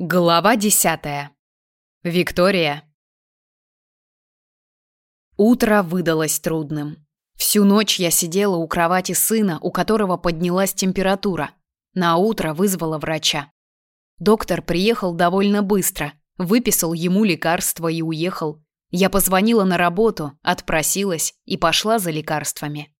Глава десятая. Виктория. Утро выдалось трудным. Всю ночь я сидела у кровати сына, у которого поднялась температура. На утро вызвала врача. Доктор приехал довольно быстро, выписал ему лекарства и уехал. Я позвонила на работу, отпросилась и пошла за лекарствами.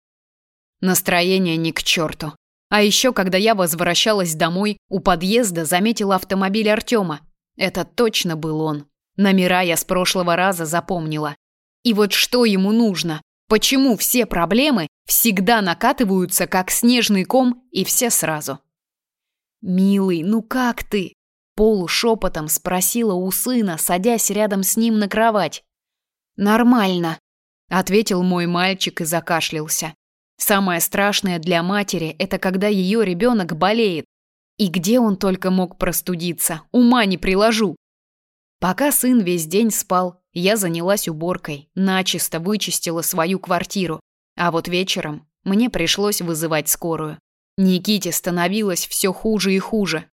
Настроение ни к черту. А еще, когда я возвращалась домой, у подъезда заметила автомобиль Артема. Это точно был он. Номера я с прошлого раза запомнила. И вот что ему нужно? Почему все проблемы всегда накатываются как снежный ком и все сразу? Милый, ну как ты? полушепотом спросила у сына, садясь рядом с ним на кровать. Нормально, ответил мой мальчик и закашлялся. Самое страшное для матери – это когда ее ребенок болеет. И где он только мог простудиться, ума не приложу. Пока сын весь день спал, я занялась уборкой, начисто вычистила свою квартиру. А вот вечером мне пришлось вызывать скорую. Никите становилось все хуже и хуже.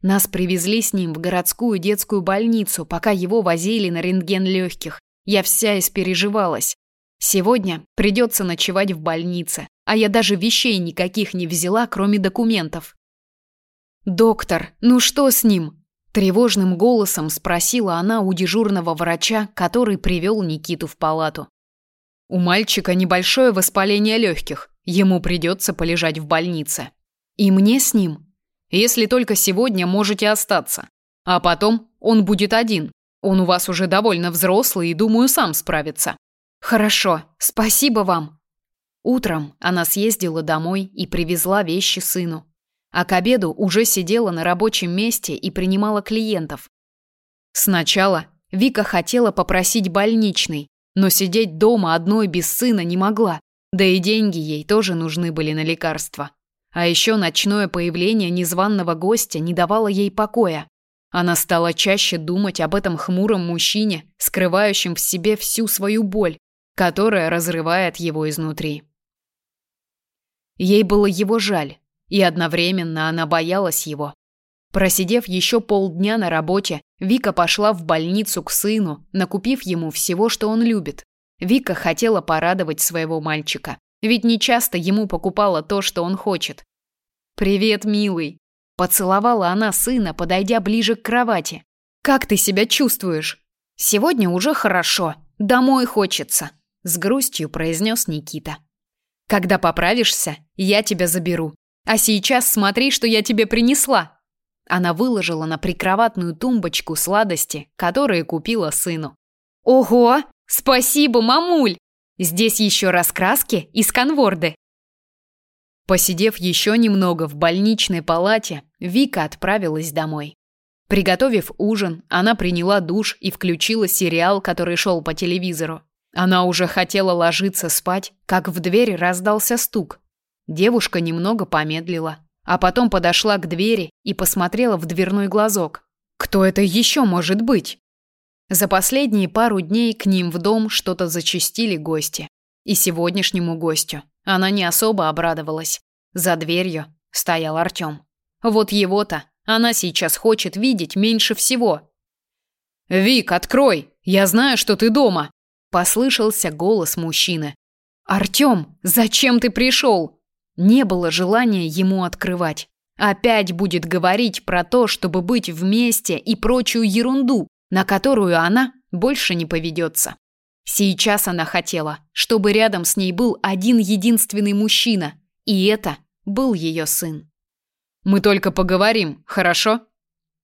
Нас привезли с ним в городскую детскую больницу, пока его возили на рентген легких. Я вся испереживалась. Сегодня придется ночевать в больнице, а я даже вещей никаких не взяла, кроме документов. «Доктор, ну что с ним?» Тревожным голосом спросила она у дежурного врача, который привел Никиту в палату. «У мальчика небольшое воспаление легких, ему придется полежать в больнице. И мне с ним? Если только сегодня можете остаться. А потом он будет один. Он у вас уже довольно взрослый и, думаю, сам справится. Хорошо, спасибо вам. Утром она съездила домой и привезла вещи сыну. А к обеду уже сидела на рабочем месте и принимала клиентов. Сначала Вика хотела попросить больничный, но сидеть дома одной без сына не могла. Да и деньги ей тоже нужны были на лекарства. А еще ночное появление незваного гостя не давало ей покоя. Она стала чаще думать об этом хмуром мужчине, скрывающем в себе всю свою боль, которая разрывает его изнутри. Ей было его жаль, и одновременно она боялась его. Просидев еще полдня на работе, Вика пошла в больницу к сыну, накупив ему всего, что он любит. Вика хотела порадовать своего мальчика, ведь не часто ему покупала то, что он хочет. «Привет, милый!» Поцеловала она сына, подойдя ближе к кровати. «Как ты себя чувствуешь?» «Сегодня уже хорошо. Домой хочется», с грустью произнес Никита. Когда поправишься, я тебя заберу. А сейчас смотри, что я тебе принесла. Она выложила на прикроватную тумбочку сладости, которые купила сыну. Ого, спасибо, мамуль. Здесь еще раскраски и сканворды. Посидев еще немного в больничной палате, Вика отправилась домой. Приготовив ужин, она приняла душ и включила сериал, который шел по телевизору. Она уже хотела ложиться спать, как в дверь раздался стук. Девушка немного помедлила, а потом подошла к двери и посмотрела в дверной глазок. Кто это еще может быть? За последние пару дней к ним в дом что-то зачастили гости. И сегодняшнему гостю она не особо обрадовалась. За дверью стоял Артем. Вот его-то она сейчас хочет видеть меньше всего. «Вик, открой! Я знаю, что ты дома!» Послышался голос мужчины. «Артем, зачем ты пришел?» Не было желания ему открывать. Опять будет говорить про то, чтобы быть вместе и прочую ерунду, на которую она больше не поведется. Сейчас она хотела, чтобы рядом с ней был один единственный мужчина, и это был ее сын. «Мы только поговорим, хорошо?»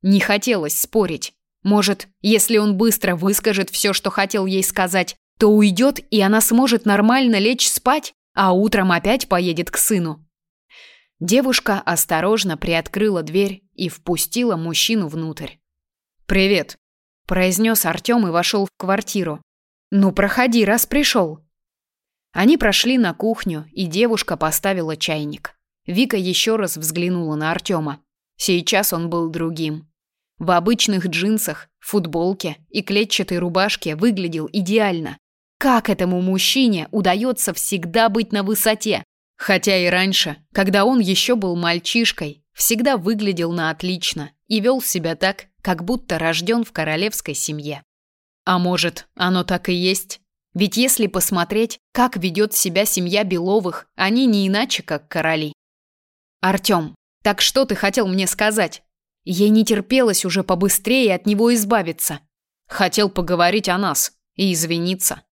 Не хотелось спорить. Может, если он быстро выскажет все, что хотел ей сказать, то уйдет, и она сможет нормально лечь спать, а утром опять поедет к сыну. Девушка осторожно приоткрыла дверь и впустила мужчину внутрь. «Привет», – произнес Артем и вошел в квартиру. «Ну, проходи, раз пришел». Они прошли на кухню, и девушка поставила чайник. Вика еще раз взглянула на Артема. Сейчас он был другим. В обычных джинсах, футболке и клетчатой рубашке выглядел идеально. Как этому мужчине удается всегда быть на высоте? Хотя и раньше, когда он еще был мальчишкой, всегда выглядел на отлично и вел себя так, как будто рожден в королевской семье. А может, оно так и есть? Ведь если посмотреть, как ведет себя семья Беловых, они не иначе, как короли. Артём, так что ты хотел мне сказать? Ей не терпелось уже побыстрее от него избавиться. Хотел поговорить о нас и извиниться.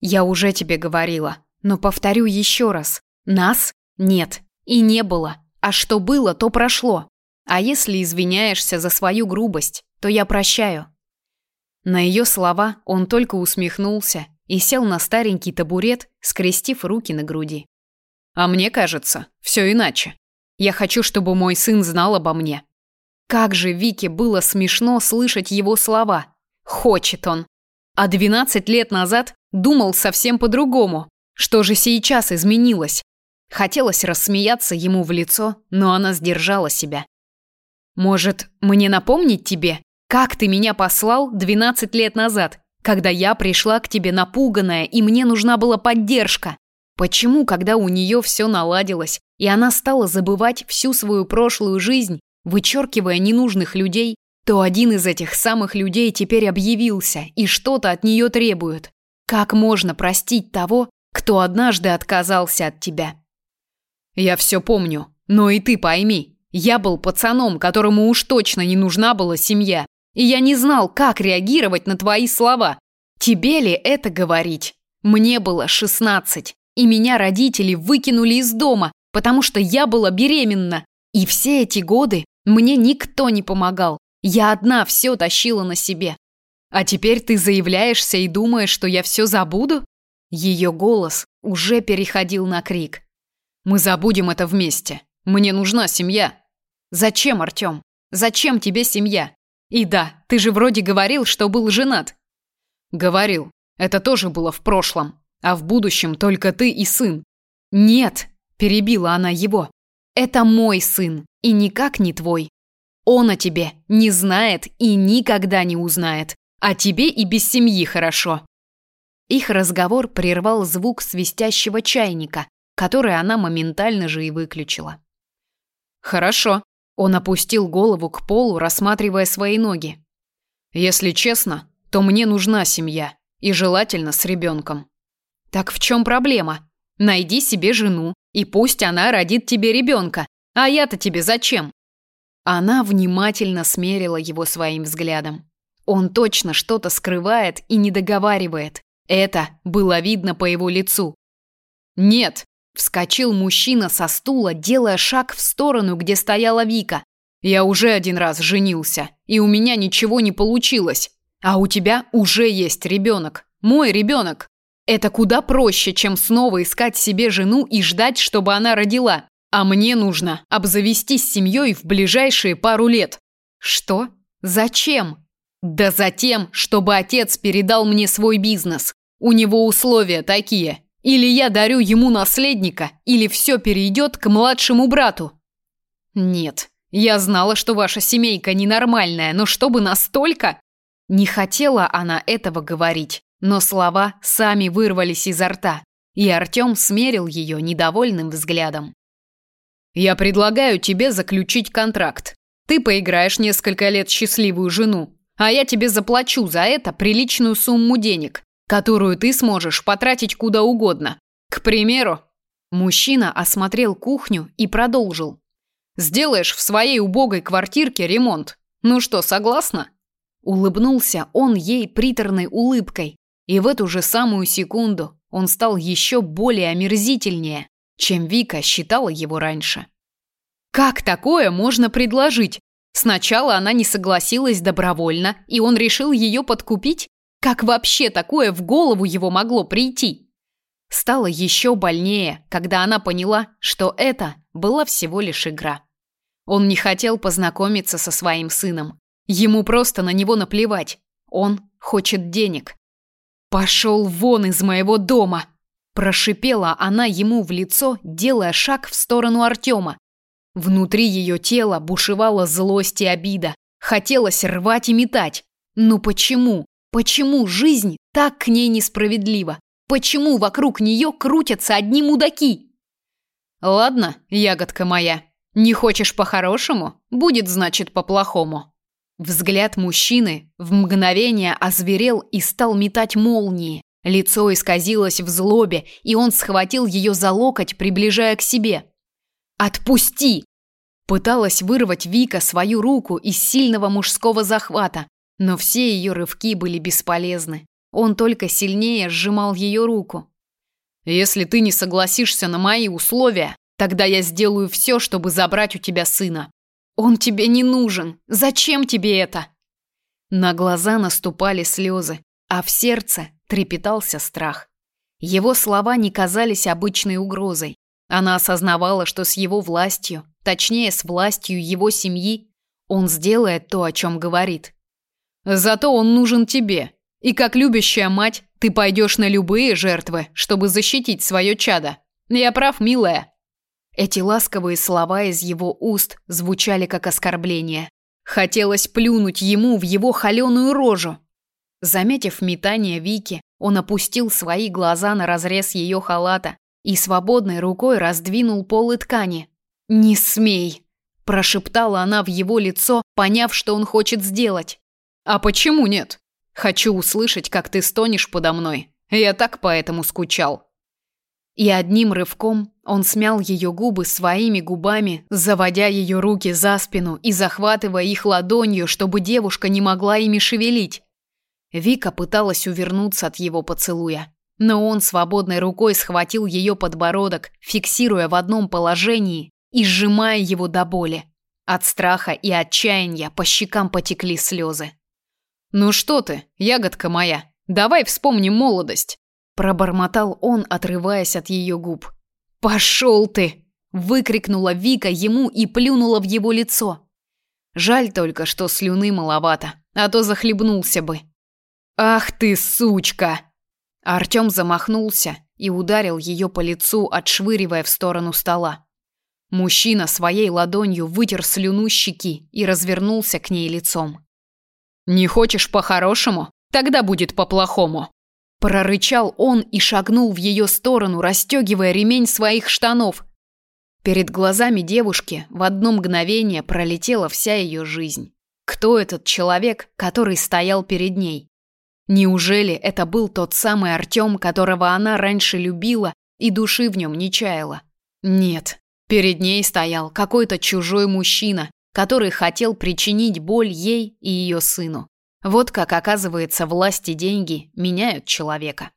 Я уже тебе говорила, но повторю еще раз. Нас нет и не было. А что было, то прошло. А если извиняешься за свою грубость, то я прощаю. На ее слова он только усмехнулся и сел на старенький табурет, скрестив руки на груди. А мне кажется, все иначе. Я хочу, чтобы мой сын знал обо мне. Как же Вике было смешно слышать его слова. Хочет он. А 12 лет назад думал совсем по-другому. Что же сейчас изменилось? Хотелось рассмеяться ему в лицо, но она сдержала себя. Может, мне напомнить тебе, как ты меня послал 12 лет назад, когда я пришла к тебе напуганная, и мне нужна была поддержка? Почему, когда у нее все наладилось, и она стала забывать всю свою прошлую жизнь, вычеркивая ненужных людей, то один из этих самых людей теперь объявился и что-то от нее требует? Как можно простить того, кто однажды отказался от тебя? Я все помню, но и ты пойми, я был пацаном, которому уж точно не нужна была семья, и я не знал, как реагировать на твои слова. Тебе ли это говорить? Мне было шестнадцать, и меня родители выкинули из дома, потому что я была беременна. И все эти годы мне никто не помогал. Я одна все тащила на себе. А теперь ты заявляешься и думаешь, что я все забуду? Ее голос уже переходил на крик. Мы забудем это вместе. Мне нужна семья. Зачем, Артём? Зачем тебе семья? И да, ты же вроде говорил, что был женат. Говорил. Это тоже было в прошлом. А в будущем только ты и сын. Нет, перебила она его. Это мой сын, и никак не твой. Он о тебе не знает и никогда не узнает. А тебе и без семьи хорошо. Их разговор прервал звук свистящего чайника, который она моментально же и выключила. «Хорошо». Он опустил голову к полу, рассматривая свои ноги. «Если честно, то мне нужна семья, и желательно с ребенком». «Так в чем проблема? Найди себе жену, и пусть она родит тебе ребенка. А я-то тебе зачем?» Она внимательно смерила его своим взглядом. Он точно что-то скрывает и не договаривает. Это было видно по его лицу. «Нет!» – вскочил мужчина со стула, делая шаг в сторону, где стояла Вика. «Я уже один раз женился, и у меня ничего не получилось. А у тебя уже есть ребенок. Мой ребенок. Это куда проще, чем снова искать себе жену и ждать, чтобы она родила. А мне нужно обзавестись семьей в ближайшие пару лет». «Что? Зачем?» «Да затем, чтобы отец передал мне свой бизнес. У него условия такие. Или я дарю ему наследника, или все перейдет к младшему брату. Нет, я знала, что ваша семейка ненормальная, но чтобы настолько... Не хотела она этого говорить, но слова сами вырвались изо рта, и Артем смерил ее недовольным взглядом. «Я предлагаю тебе заключить контракт. Ты поиграешь несколько лет счастливую жену, а я тебе заплачу за это приличную сумму денег которую ты сможешь потратить куда угодно. К примеру, мужчина осмотрел кухню и продолжил. Сделаешь в своей убогой квартирке ремонт. Ну что, согласна? Улыбнулся он ей приторной улыбкой, и в эту же самую секунду он стал еще более омерзительнее, чем Вика считала его раньше. Как такое можно предложить? Сначала она не согласилась добровольно, и он решил ее подкупить, как вообще такое в голову его могло прийти? Стало еще больнее, когда она поняла, что это была всего лишь игра. Он не хотел познакомиться со своим сыном. Ему просто на него наплевать. Он хочет денег. «Пошел вон из моего дома!» Прошипела она ему в лицо, делая шаг в сторону Артема. Внутри ее тела бушевала злость и обида. Хотелось рвать и метать. Но почему? Почему жизнь так к ней несправедлива? Почему вокруг нее крутятся одни мудаки? Ладно, ягодка моя, Не хочешь по-хорошему? Будет, значит, по-плохому. Взгляд мужчины в мгновение озверел и стал метать молнии. Лицо исказилось в злобе, и он схватил ее за локоть, приближая к себе. «Отпусти!» Пыталась вырвать Вика свою руку из сильного мужского захвата, но все ее рывки были бесполезны. Он только сильнее сжимал ее руку. «Если ты не согласишься на мои условия, Тогда я сделаю все, чтобы забрать у тебя сына. Он тебе не нужен. Зачем тебе это? На глаза наступали слезы, а в сердце трепетался страх. Его слова не казались обычной угрозой. Она осознавала, что с его властью, точнее, с властью его семьи, он сделает то, о чем говорит. Зато он нужен тебе. И как любящая мать, ты пойдешь на любые жертвы, чтобы защитить свое чадо. Я прав, милая. Эти ласковые слова из его уст звучали как оскорбление. Хотелось плюнуть ему в его холеную рожу. Заметив метание Вики, он опустил свои глаза на разрез ее халата и свободной рукой раздвинул полы ткани. «Не смей!» – прошептала она в его лицо, поняв, что он хочет сделать. «А почему нет? Хочу услышать, как ты стонешь подо мной. Я так поэтому скучал». И одним рывком он смял ее губы своими губами, заводя ее руки за спину и захватывая их ладонью, чтобы девушка не могла ими шевелить. Вика пыталась увернуться от его поцелуя, но он свободной рукой схватил ее подбородок, фиксируя в одном положении и сжимая его до боли. От страха и отчаяния по щекам потекли слезы. «Ну что ты, ягодка моя, давай вспомним молодость. Пробормотал он, отрываясь от ее губ. «Пошел ты!» – выкрикнула Вика ему и плюнула в его лицо. Жаль только, что слюны маловато, а то захлебнулся бы. «Ах ты, сучка!» Артем замахнулся и ударил ее по лицу, отшвыривая в сторону стола. Мужчина своей ладонью вытер слюну щеки и развернулся к ней лицом. «Не хочешь по-хорошему? Тогда будет по-плохому!» Прорычал он и шагнул в ее сторону, расстегивая ремень своих штанов. Перед глазами девушки в одно мгновение пролетела вся ее жизнь. Кто этот человек, который стоял перед ней? Неужели это был тот самый Артем, которого она раньше любила и души в нем не чаяла? Нет, перед ней стоял какой-то чужой мужчина, который хотел причинить боль ей и ее сыну. Вот как, оказывается, власть и деньги меняют человека.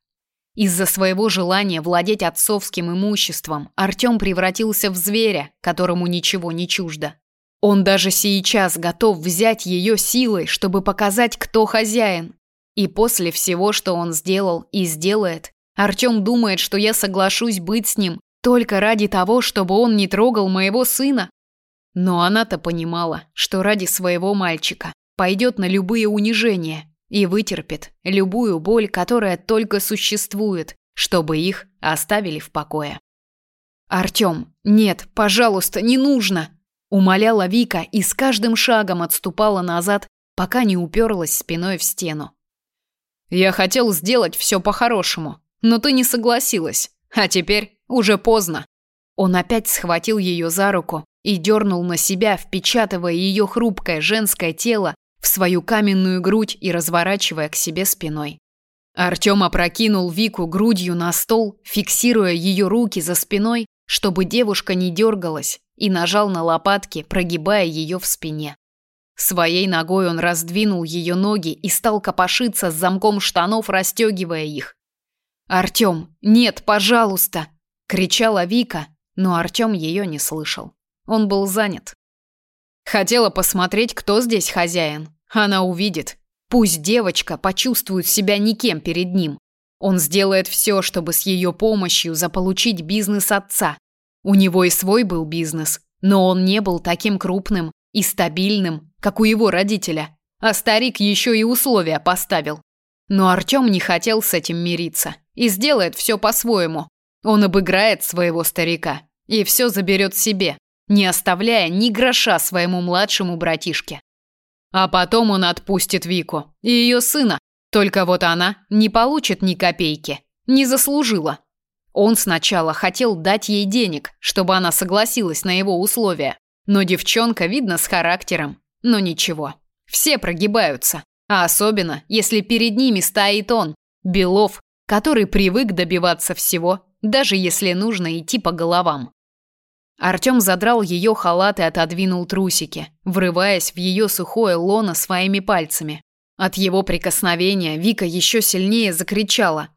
Из-за своего желания владеть отцовским имуществом Артем превратился в зверя, которому ничего не чуждо. Он даже сейчас готов взять ее силой, чтобы показать, кто хозяин. И после всего, что он сделал и сделает, Артем думает, что я соглашусь быть с ним только ради того, чтобы он не трогал моего сына. Но она-то понимала, что ради своего мальчика пойдет на любые унижения и вытерпит любую боль, которая только существует, чтобы их оставили в покое. Артём, нет, пожалуйста, не нужно, умоляла Вика и с каждым шагом отступала назад, пока не уперлась спиной в стену. Я хотел сделать все по-хорошему, но ты не согласилась. А теперь уже поздно. Он опять схватил ее за руку и дернул на себя, впечатывая ее хрупкое женское тело в свою каменную грудь и разворачивая к себе спиной. Артём опрокинул Вику грудью на стол, фиксируя ее руки за спиной, чтобы девушка не дергалась, и нажал на лопатки, прогибая ее в спине. Своей ногой он раздвинул ее ноги и стал копошиться с замком штанов, расстегивая их. «Артём, нет, пожалуйста!» – кричала Вика, но Артём ее не слышал. Он был занят. Хотела посмотреть, кто здесь хозяин, она увидит. Пусть девочка почувствует себя никем перед ним. Он сделает все, чтобы с ее помощью заполучить бизнес отца. У него и свой был бизнес, но он не был таким крупным и стабильным, как у его родителя. А старик еще и условия поставил. Но Артем не хотел с этим мириться и сделает все по-своему. Он обыграет своего старика и все заберет себе, не оставляя ни гроша своему младшему братишке. А потом он отпустит Вику и ее сына. Только вот она не получит ни копейки. Не заслужила. Он сначала хотел дать ей денег, чтобы она согласилась на его условия. Но девчонка, видно, с характером. Но ничего. Все прогибаются. А особенно, если перед ними стоит он, Белов, который привык добиваться всего, даже если нужно идти по головам. Артём задрал ее халат и отодвинул трусики, врываясь в ее сухое лоно своими пальцами. От его прикосновения Вика еще сильнее закричала.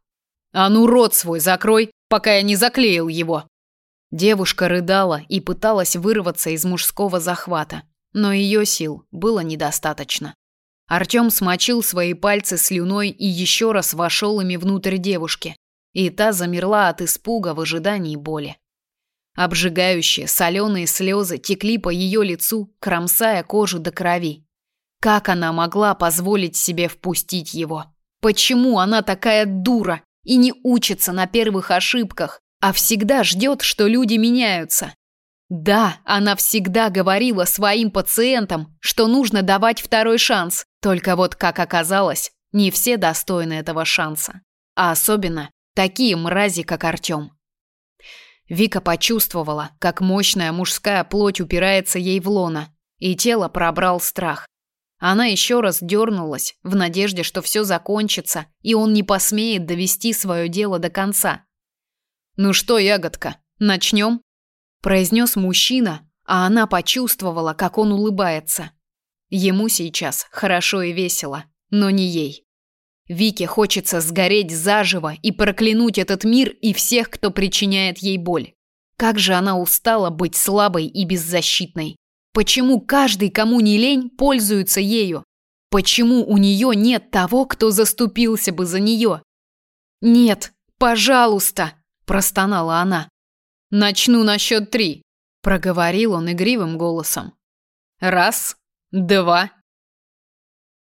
«А ну рот свой закрой, пока я не заклеил его!» Девушка рыдала и пыталась вырваться из мужского захвата, но ее сил было недостаточно. Артём смочил свои пальцы слюной и еще раз вошел ими внутрь девушки, и та замерла от испуга в ожидании боли. Обжигающие соленые слезы текли по ее лицу, кромсая кожу до крови. Как она могла позволить себе впустить его? Почему она такая дура и не учится на первых ошибках, а всегда ждет, что люди меняются? Да, она всегда говорила своим пациентам, что нужно давать второй шанс. Только вот, как оказалось, не все достойны этого шанса. А особенно такие мрази, как Артём. Вика почувствовала, как мощная мужская плоть упирается ей в лоно, и тело пробрал страх. Она еще раз дернулась, в надежде, что все закончится, и он не посмеет довести свое дело до конца. «Ну что, ягодка, начнем?» произнес мужчина, а она почувствовала, как он улыбается. Ему сейчас хорошо и весело, но не ей. Вике хочется сгореть заживо и проклянуть этот мир и всех, кто причиняет ей боль. Как же она устала быть слабой и беззащитной. Почему каждый, кому не лень, пользуется ею? Почему у нее нет того, кто заступился бы за нее? «Нет, пожалуйста!» – простонала она. «Начну на счет три», – проговорил он игривым голосом. «Раз, два,